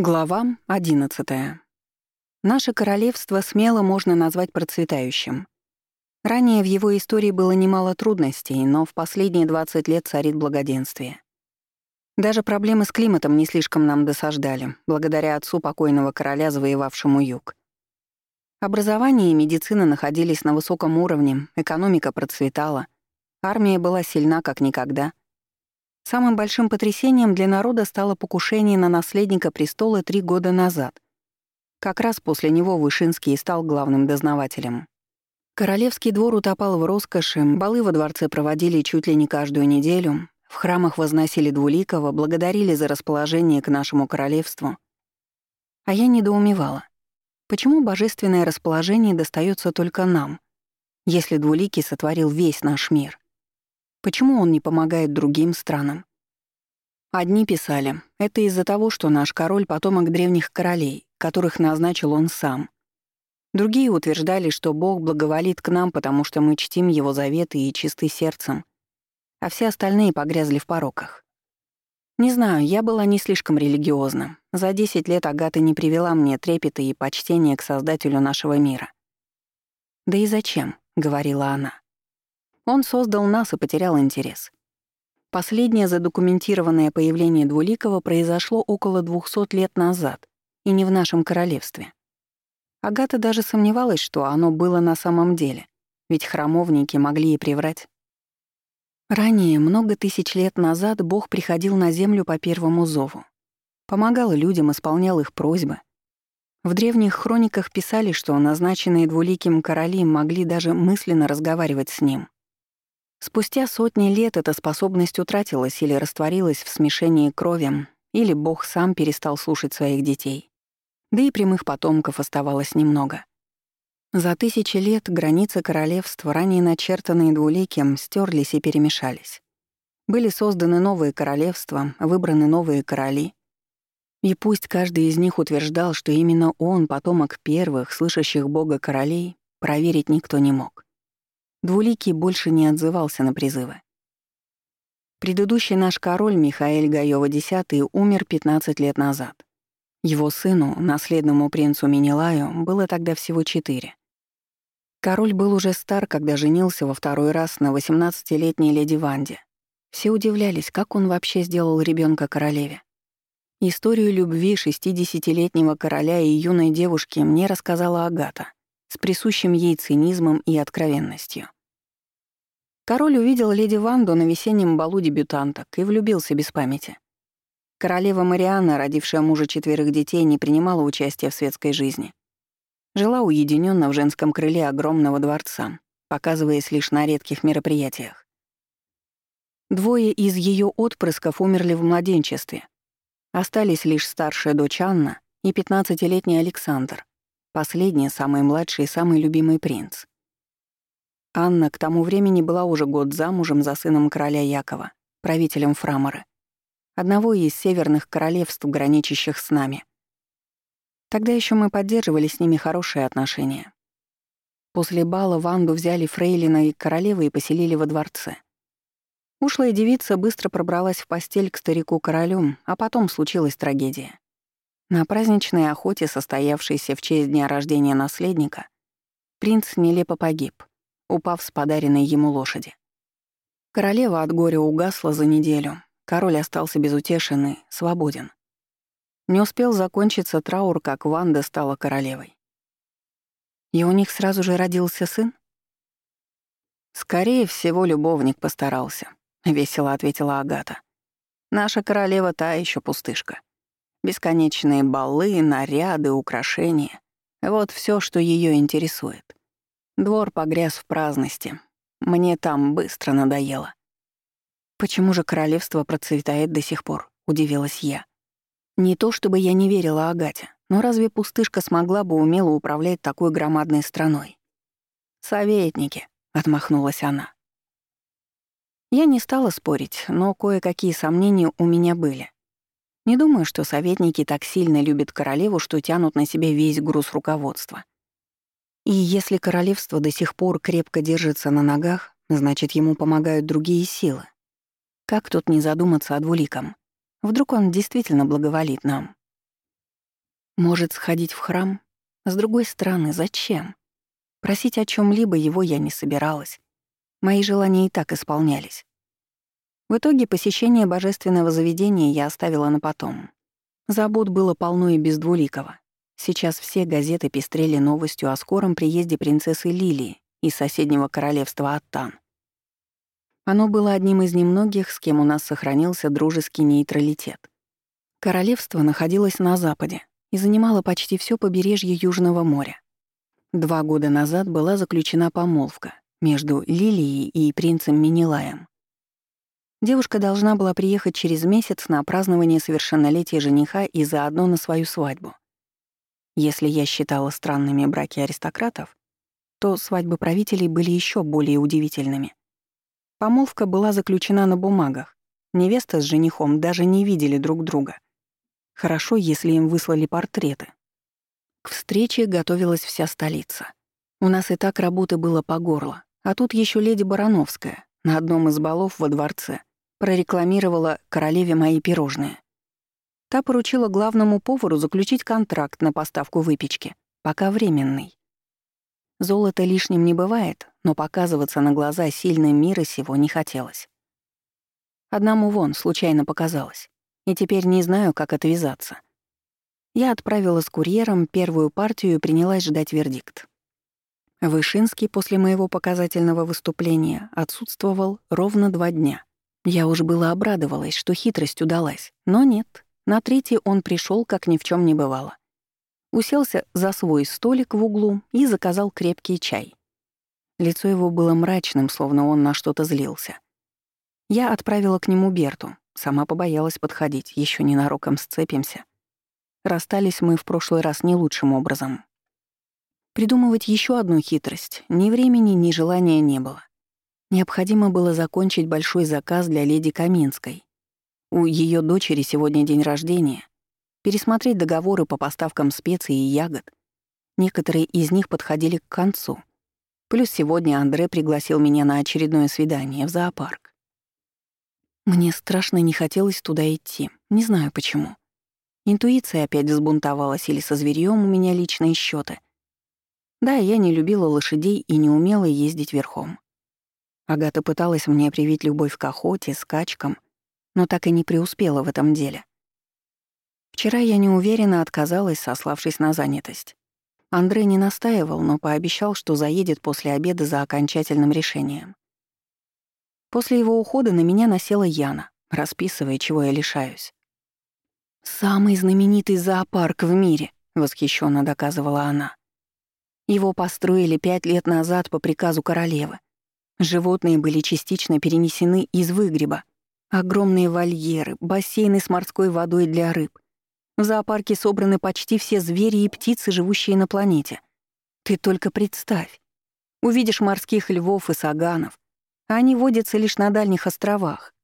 Глава 11. Наше королевство смело можно назвать процветающим. Ранее в его истории было немало трудностей, но в последние 20 лет царит благоденствие. Даже проблемы с климатом не слишком нам досаждали, благодаря отцу покойного короля, завоевавшему юг. Образование и медицина находились на высоком уровне, экономика процветала, армия была сильна как никогда — Самым большим потрясением для народа стало покушение на наследника престола три года назад. Как раз после него Вышинский стал главным дознавателем. Королевский двор утопал в роскоши, балы во дворце проводили чуть ли не каждую неделю, в храмах возносили Двуликова, благодарили за расположение к нашему королевству. А я недоумевала. Почему божественное расположение достается только нам, если Двуликий сотворил весь наш мир? Почему он не помогает другим странам? Одни писали, это из-за того, что наш король — потомок древних королей, которых назначил он сам. Другие утверждали, что Бог благоволит к нам, потому что мы чтим его заветы и чисты сердцем, а все остальные погрязли в пороках. Не знаю, я была не слишком религиозна. За 10 лет Агата не привела мне трепета и почтения к Создателю нашего мира. «Да и зачем?» — говорила она. Он создал нас и потерял интерес. Последнее задокументированное появление Двуликова произошло около 200 лет назад, и не в нашем королевстве. Агата даже сомневалась, что оно было на самом деле, ведь храмовники могли и приврать. Ранее, много тысяч лет назад, Бог приходил на землю по первому зову. Помогал людям, исполнял их просьбы. В древних хрониках писали, что назначенные двуликим короли могли даже мысленно разговаривать с ним. Спустя сотни лет эта способность утратилась или растворилась в смешении крови, или Бог сам перестал слушать своих детей. Да и прямых потомков оставалось немного. За тысячи лет границы королевства, ранее начертанные двуликим, стерлись и перемешались. Были созданы новые королевства, выбраны новые короли. И пусть каждый из них утверждал, что именно он, потомок первых, слышащих Бога королей, проверить никто не мог. Двуликий больше не отзывался на призывы. Предыдущий наш король Михаил Гаёва X умер 15 лет назад. Его сыну, наследному принцу Минилаю, было тогда всего четыре. Король был уже стар, когда женился во второй раз на 18-летней леди Ванде. Все удивлялись, как он вообще сделал ребенка королеве. Историю любви 60-летнего короля и юной девушки мне рассказала Агата с присущим ей цинизмом и откровенностью. Король увидел леди Ванду на весеннем балу дебютанток и влюбился без памяти. Королева Марианна, родившая мужа четверых детей, не принимала участия в светской жизни. Жила уединенно в женском крыле огромного дворца, показываясь лишь на редких мероприятиях. Двое из ее отпрысков умерли в младенчестве. Остались лишь старшая дочь Анна и 15-летний Александр, Последний, самый младший и самый любимый принц. Анна к тому времени была уже год замужем за сыном короля Якова, правителем Фрамора, одного из северных королевств, граничащих с нами. Тогда еще мы поддерживали с ними хорошие отношения. После бала Ванду взяли фрейлина и королевы и поселили во дворце. Ушлая девица быстро пробралась в постель к старику-королю, а потом случилась трагедия. На праздничной охоте, состоявшейся в честь дня рождения наследника, принц нелепо погиб, упав с подаренной ему лошади. Королева от горя угасла за неделю, король остался безутешенный, свободен. Не успел закончиться траур, как Ванда стала королевой. И у них сразу же родился сын? «Скорее всего, любовник постарался», — весело ответила Агата. «Наша королева та еще пустышка. Бесконечные балы, наряды, украшения — вот все, что ее интересует. Двор погряз в праздности. Мне там быстро надоело. «Почему же королевство процветает до сих пор?» — удивилась я. Не то чтобы я не верила Агате, но разве пустышка смогла бы умело управлять такой громадной страной? «Советники», — отмахнулась она. Я не стала спорить, но кое-какие сомнения у меня были. Не думаю, что советники так сильно любят королеву, что тянут на себя весь груз руководства. И если королевство до сих пор крепко держится на ногах, значит, ему помогают другие силы. Как тут не задуматься о двуликом? Вдруг он действительно благоволит нам? Может, сходить в храм? С другой стороны, зачем? Просить о чем либо его я не собиралась. Мои желания и так исполнялись. В итоге посещение божественного заведения я оставила на потом. Забот было полно и без двуликого. Сейчас все газеты пестрели новостью о скором приезде принцессы Лилии из соседнего королевства Аттан. Оно было одним из немногих, с кем у нас сохранился дружеский нейтралитет. Королевство находилось на западе и занимало почти все побережье Южного моря. Два года назад была заключена помолвка между Лилией и принцем Минилаем. Девушка должна была приехать через месяц на празднование совершеннолетия жениха и заодно на свою свадьбу. Если я считала странными браки аристократов, то свадьбы правителей были еще более удивительными. Помолвка была заключена на бумагах. Невеста с женихом даже не видели друг друга. Хорошо, если им выслали портреты. К встрече готовилась вся столица. У нас и так работы было по горло, а тут еще леди Барановская на одном из балов во дворце прорекламировала королеве мои пирожные. Та поручила главному повару заключить контракт на поставку выпечки, пока временный. Золото лишним не бывает, но показываться на глаза сильным мира сего не хотелось. Одному вон случайно показалось, и теперь не знаю, как отвязаться. Я отправила с курьером первую партию и принялась ждать вердикт. Вышинский после моего показательного выступления отсутствовал ровно два дня. Я уж было обрадовалась, что хитрость удалась, но нет. На третий он пришел, как ни в чем не бывало уселся за свой столик в углу и заказал крепкий чай. Лицо его было мрачным, словно он на что-то злился. Я отправила к нему Берту, сама побоялась подходить, еще ненароком сцепимся. Расстались мы в прошлый раз не лучшим образом. Придумывать еще одну хитрость ни времени, ни желания не было. Необходимо было закончить большой заказ для леди Каминской. У ее дочери сегодня день рождения, пересмотреть договоры по поставкам специй и ягод. Некоторые из них подходили к концу. Плюс сегодня Андре пригласил меня на очередное свидание в зоопарк. Мне страшно не хотелось туда идти, не знаю почему. Интуиция опять взбунтовалась или со зверьем у меня личные счеты. Да, я не любила лошадей и не умела ездить верхом. Агата пыталась мне привить любовь к охоте, скачкам, но так и не преуспела в этом деле. Вчера я неуверенно отказалась, сославшись на занятость. Андрей не настаивал, но пообещал, что заедет после обеда за окончательным решением. После его ухода на меня насела Яна, расписывая, чего я лишаюсь. «Самый знаменитый зоопарк в мире», — восхищенно доказывала она. Его построили пять лет назад по приказу королевы. Животные были частично перенесены из выгреба. Огромные вольеры, бассейны с морской водой для рыб, в зоопарке собраны почти все звери и птицы, живущие на планете. Ты только представь. Увидишь морских львов и саганов, они водятся лишь на дальних островах.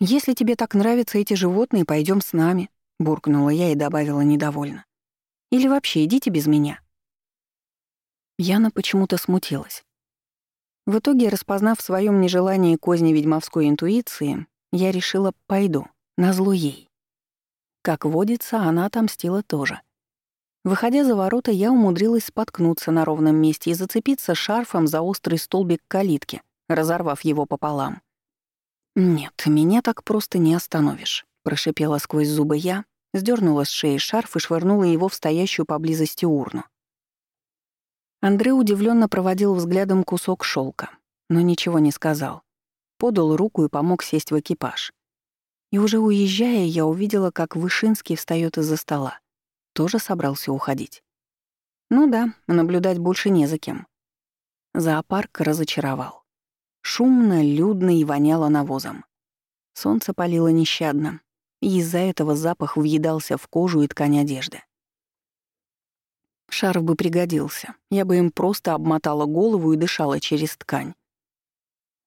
«Если тебе так нравятся эти животные, пойдем с нами», — буркнула я и добавила недовольно. «Или вообще идите без меня». Яна почему-то смутилась. В итоге, распознав в своем нежелании козни ведьмовской интуиции, я решила «пойду», назло ей. Как водится, она отомстила тоже. Выходя за ворота, я умудрилась споткнуться на ровном месте и зацепиться шарфом за острый столбик калитки, разорвав его пополам. «Нет, меня так просто не остановишь», — прошипела сквозь зубы я, сдернула с шеи шарф и швырнула его в стоящую поблизости урну. Андрей удивленно проводил взглядом кусок шелка, но ничего не сказал. Подал руку и помог сесть в экипаж. И уже уезжая, я увидела, как Вышинский встает из-за стола. Тоже собрался уходить. Ну да, наблюдать больше не за кем. Зоопарк разочаровал. Шумно, людно и воняло навозом. Солнце палило нещадно, и из-за этого запах въедался в кожу и ткань одежды. Шарф бы пригодился, я бы им просто обмотала голову и дышала через ткань.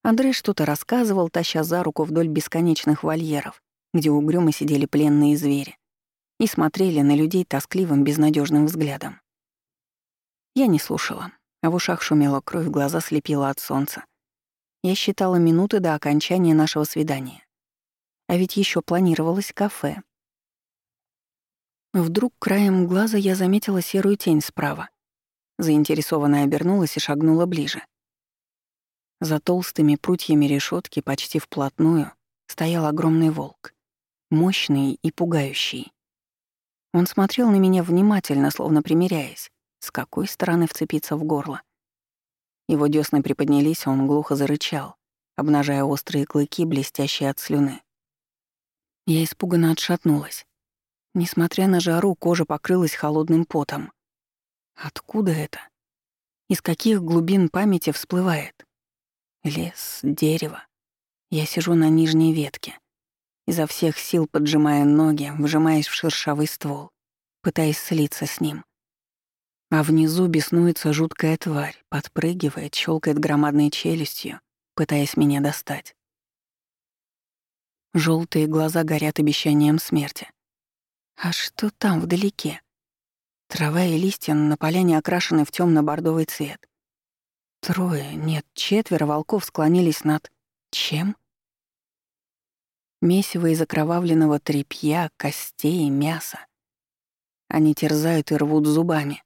Андрей что-то рассказывал, таща за руку вдоль бесконечных вольеров, где угрюмо сидели пленные звери, и смотрели на людей тоскливым, безнадежным взглядом. Я не слушала, а в ушах шумела кровь, глаза слепила от солнца. Я считала минуты до окончания нашего свидания. А ведь еще планировалось кафе. Вдруг краем глаза я заметила серую тень справа. Заинтересованно обернулась и шагнула ближе. За толстыми прутьями решетки почти вплотную стоял огромный волк, мощный и пугающий. Он смотрел на меня внимательно, словно примиряясь, с какой стороны вцепиться в горло. Его дёсны приподнялись, он глухо зарычал, обнажая острые клыки, блестящие от слюны. Я испуганно отшатнулась. Несмотря на жару, кожа покрылась холодным потом. Откуда это? Из каких глубин памяти всплывает? Лес, дерево. Я сижу на нижней ветке, изо всех сил поджимая ноги, вжимаясь в шершавый ствол, пытаясь слиться с ним. А внизу беснуется жуткая тварь, подпрыгивает, щелкает громадной челюстью, пытаясь меня достать. Желтые глаза горят обещанием смерти. А что там вдалеке? Трава и листья на поляне окрашены в темно бордовый цвет. Трое, нет, четверо волков склонились над... чем? Месиво из окровавленного тряпья, костей, мяса. Они терзают и рвут зубами.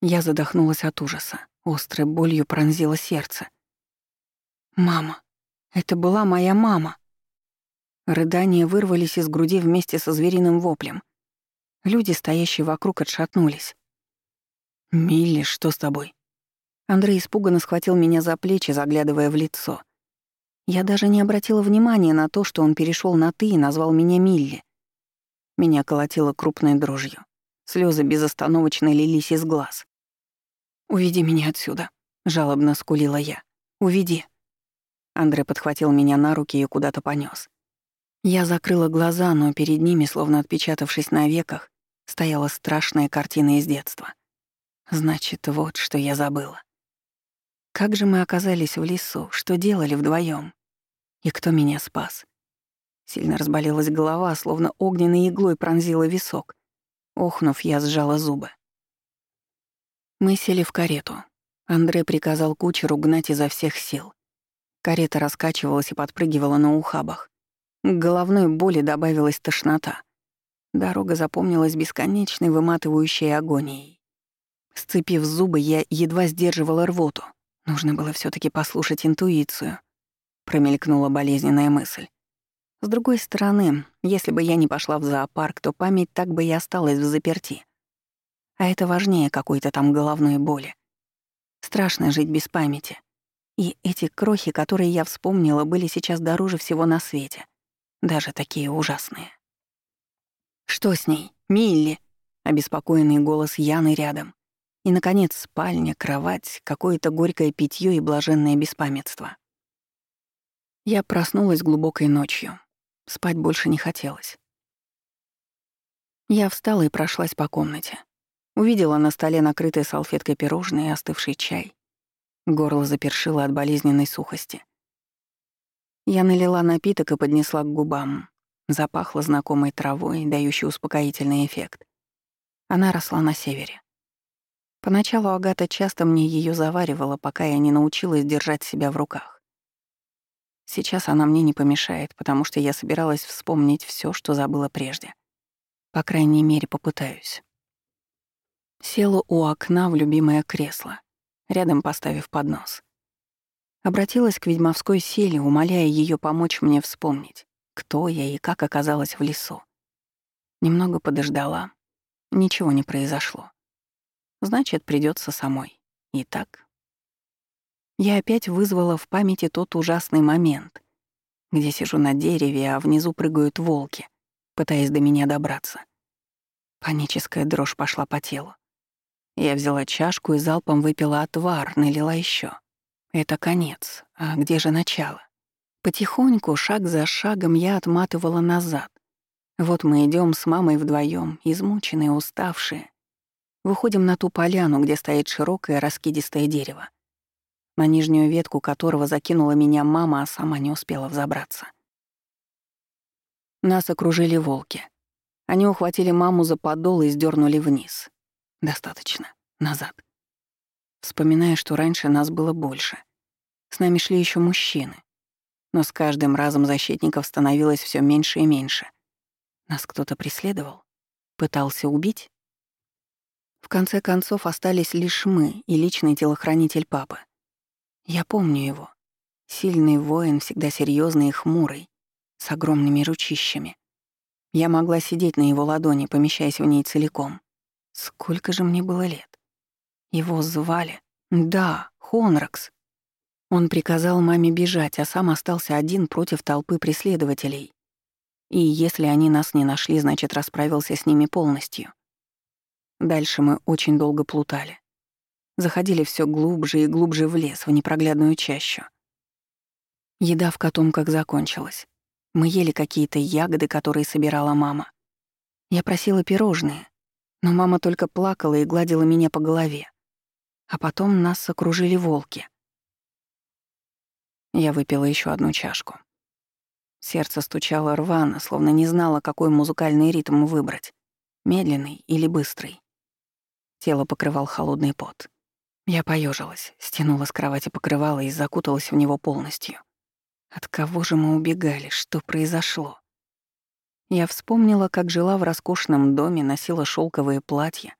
Я задохнулась от ужаса. Острой болью пронзило сердце. «Мама! Это была моя мама!» Рыдания вырвались из груди вместе со звериным воплем. Люди, стоящие вокруг, отшатнулись. «Милли, что с тобой?» Андрей испуганно схватил меня за плечи, заглядывая в лицо. Я даже не обратила внимания на то, что он перешел на «ты» и назвал меня Милли. Меня колотило крупной дрожью. Слезы безостановочно лились из глаз. «Уведи меня отсюда», — жалобно скулила я. «Уведи». Андрей подхватил меня на руки и куда-то понес. Я закрыла глаза, но перед ними, словно отпечатавшись на веках, стояла страшная картина из детства. Значит, вот что я забыла. Как же мы оказались в лесу, что делали вдвоем? И кто меня спас? Сильно разболелась голова, словно огненной иглой пронзила висок. Охнув, я сжала зубы. Мы сели в карету. Андрей приказал кучеру гнать изо всех сил. Карета раскачивалась и подпрыгивала на ухабах. К головной боли добавилась тошнота. Дорога запомнилась бесконечной выматывающей агонией. Сцепив зубы, я едва сдерживала рвоту. Нужно было все таки послушать интуицию. Промелькнула болезненная мысль. С другой стороны, если бы я не пошла в зоопарк, то память так бы и осталась в заперти. А это важнее какой-то там головной боли. Страшно жить без памяти. И эти крохи, которые я вспомнила, были сейчас дороже всего на свете даже такие ужасные. «Что с ней? Милли?» — обеспокоенный голос Яны рядом. И, наконец, спальня, кровать, какое-то горькое питье и блаженное беспамятство. Я проснулась глубокой ночью. Спать больше не хотелось. Я встала и прошлась по комнате. Увидела на столе накрытые салфеткой пирожные и остывший чай. Горло запершило от болезненной сухости. Я налила напиток и поднесла к губам. Запахло знакомой травой, дающей успокоительный эффект. Она росла на севере. Поначалу Агата часто мне ее заваривала, пока я не научилась держать себя в руках. Сейчас она мне не помешает, потому что я собиралась вспомнить все, что забыла прежде. По крайней мере, попытаюсь. Села у окна в любимое кресло, рядом поставив поднос. Обратилась к ведьмовской силе, умоляя ее помочь мне вспомнить, кто я и как оказалась в лесу. Немного подождала. Ничего не произошло. Значит, придется самой. И так. Я опять вызвала в памяти тот ужасный момент, где сижу на дереве, а внизу прыгают волки, пытаясь до меня добраться. Паническая дрожь пошла по телу. Я взяла чашку и залпом выпила отвар, налила еще. Это конец. А где же начало? Потихоньку, шаг за шагом, я отматывала назад. Вот мы идем с мамой вдвоем, измученные, уставшие. Выходим на ту поляну, где стоит широкое раскидистое дерево, на нижнюю ветку которого закинула меня мама, а сама не успела взобраться. Нас окружили волки. Они ухватили маму за подол и сдернули вниз. Достаточно. Назад. Вспоминая, что раньше нас было больше. С нами шли еще мужчины. Но с каждым разом защитников становилось все меньше и меньше. Нас кто-то преследовал? Пытался убить? В конце концов остались лишь мы и личный телохранитель папы. Я помню его. Сильный воин, всегда серьезный и хмурый, с огромными ручищами. Я могла сидеть на его ладони, помещаясь в ней целиком. Сколько же мне было лет? Его звали... Да, Хонракс. Он приказал маме бежать, а сам остался один против толпы преследователей. И если они нас не нашли, значит, расправился с ними полностью. Дальше мы очень долго плутали. Заходили все глубже и глубже в лес, в непроглядную чащу. Еда в котомках закончилась. Мы ели какие-то ягоды, которые собирала мама. Я просила пирожные, но мама только плакала и гладила меня по голове. А потом нас окружили волки. Я выпила еще одну чашку. Сердце стучало рвано, словно не знало, какой музыкальный ритм выбрать — медленный или быстрый. Тело покрывал холодный пот. Я поежилась, стянула с кровати покрывало и закуталась в него полностью. От кого же мы убегали? Что произошло? Я вспомнила, как жила в роскошном доме, носила шелковые платья.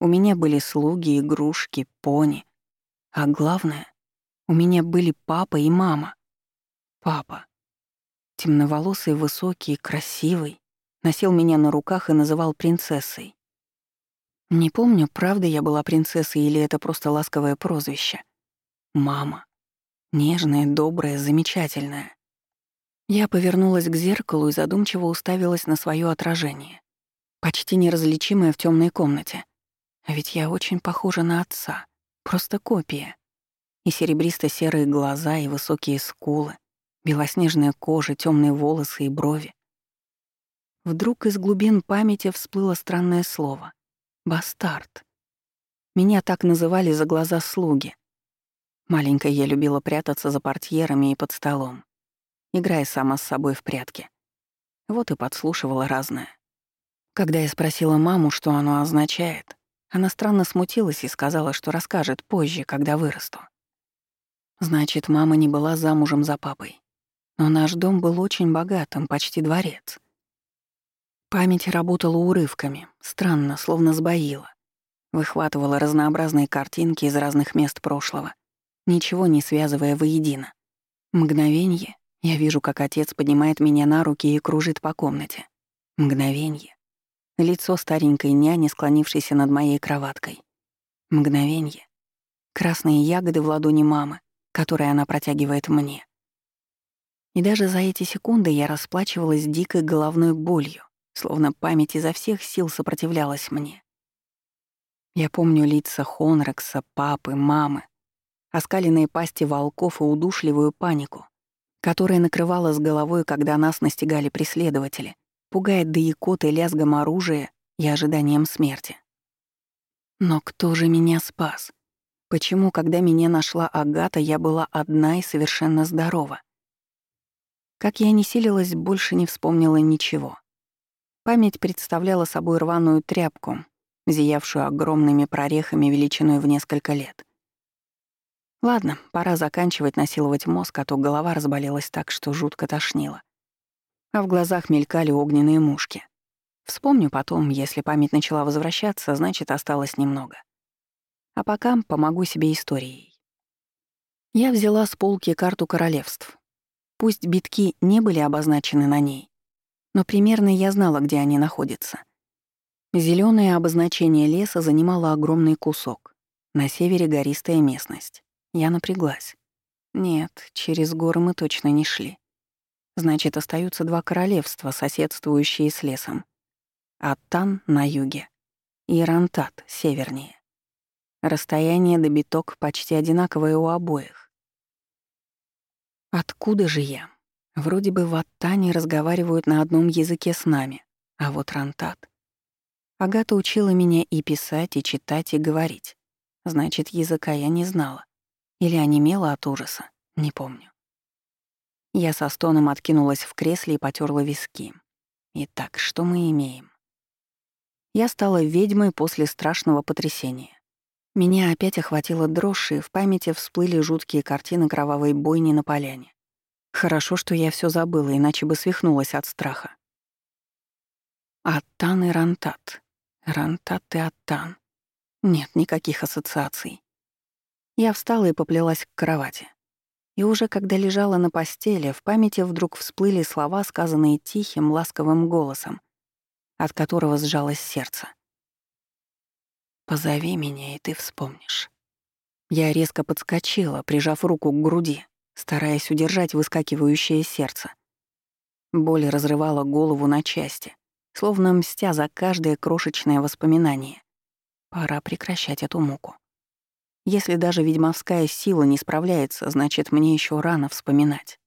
У меня были слуги, игрушки, пони. А главное, у меня были папа и мама. Папа. Темноволосый, высокий, красивый, носил меня на руках и называл принцессой. Не помню, правда я была принцессой или это просто ласковое прозвище. Мама. Нежная, добрая, замечательная. Я повернулась к зеркалу и задумчиво уставилась на свое отражение, почти неразличимое в темной комнате. А ведь я очень похожа на отца, просто копия. И серебристо-серые глаза, и высокие скулы, белоснежная кожа, темные волосы и брови. Вдруг из глубин памяти всплыло странное слово — «бастард». Меня так называли за глаза слуги. Маленькая я любила прятаться за портьерами и под столом, играя сама с собой в прятки. Вот и подслушивала разное. Когда я спросила маму, что оно означает, она странно смутилась и сказала, что расскажет позже, когда вырасту. Значит, мама не была замужем за папой. Но наш дом был очень богатым, почти дворец. Память работала урывками, странно, словно сбоила. Выхватывала разнообразные картинки из разных мест прошлого, ничего не связывая воедино. Мгновенье, я вижу, как отец поднимает меня на руки и кружит по комнате. Мгновенье. Лицо старенькой няни, склонившейся над моей кроваткой. Мгновенье. Красные ягоды в ладони мамы, которые она протягивает мне. И даже за эти секунды я расплачивалась дикой головной болью, словно память изо всех сил сопротивлялась мне. Я помню лица Хонрекса, папы, мамы, оскаленные пасти волков и удушливую панику, которая накрывала с головой, когда нас настигали преследователи, пугает до икоты лязгом оружия и ожиданием смерти. Но кто же меня спас? Почему, когда меня нашла Агата, я была одна и совершенно здорова? Как я не силилась, больше не вспомнила ничего. Память представляла собой рваную тряпку, зиявшую огромными прорехами величиной в несколько лет. Ладно, пора заканчивать насиловать мозг, а то голова разболелась так, что жутко тошнило. А в глазах мелькали огненные мушки. Вспомню потом, если память начала возвращаться, значит, осталось немного. А пока помогу себе историей. Я взяла с полки карту королевств. Пусть битки не были обозначены на ней, но примерно я знала, где они находятся. Зелёное обозначение леса занимало огромный кусок. На севере гористая местность. Я напряглась. Нет, через горы мы точно не шли. Значит, остаются два королевства, соседствующие с лесом. Аттан на юге и Рантат севернее. Расстояние до биток почти одинаковое у обоих. Откуда же я? Вроде бы в Аттане разговаривают на одном языке с нами, а вот Рантат. Агата учила меня и писать, и читать, и говорить. Значит, языка я не знала. Или онемела от ужаса, не помню. Я со стоном откинулась в кресле и потерла виски. Итак, что мы имеем? Я стала ведьмой после страшного потрясения. Меня опять охватила дрожь, и в памяти всплыли жуткие картины кровавой бойни на поляне. Хорошо, что я все забыла, иначе бы свихнулась от страха. Аттан и Рантат. Рантат и Аттан. Нет никаких ассоциаций. Я встала и поплелась к кровати. И уже когда лежала на постели, в памяти вдруг всплыли слова, сказанные тихим, ласковым голосом, от которого сжалось сердце. «Позови меня, и ты вспомнишь». Я резко подскочила, прижав руку к груди, стараясь удержать выскакивающее сердце. Боль разрывала голову на части, словно мстя за каждое крошечное воспоминание. Пора прекращать эту муку. Если даже ведьмовская сила не справляется, значит, мне еще рано вспоминать.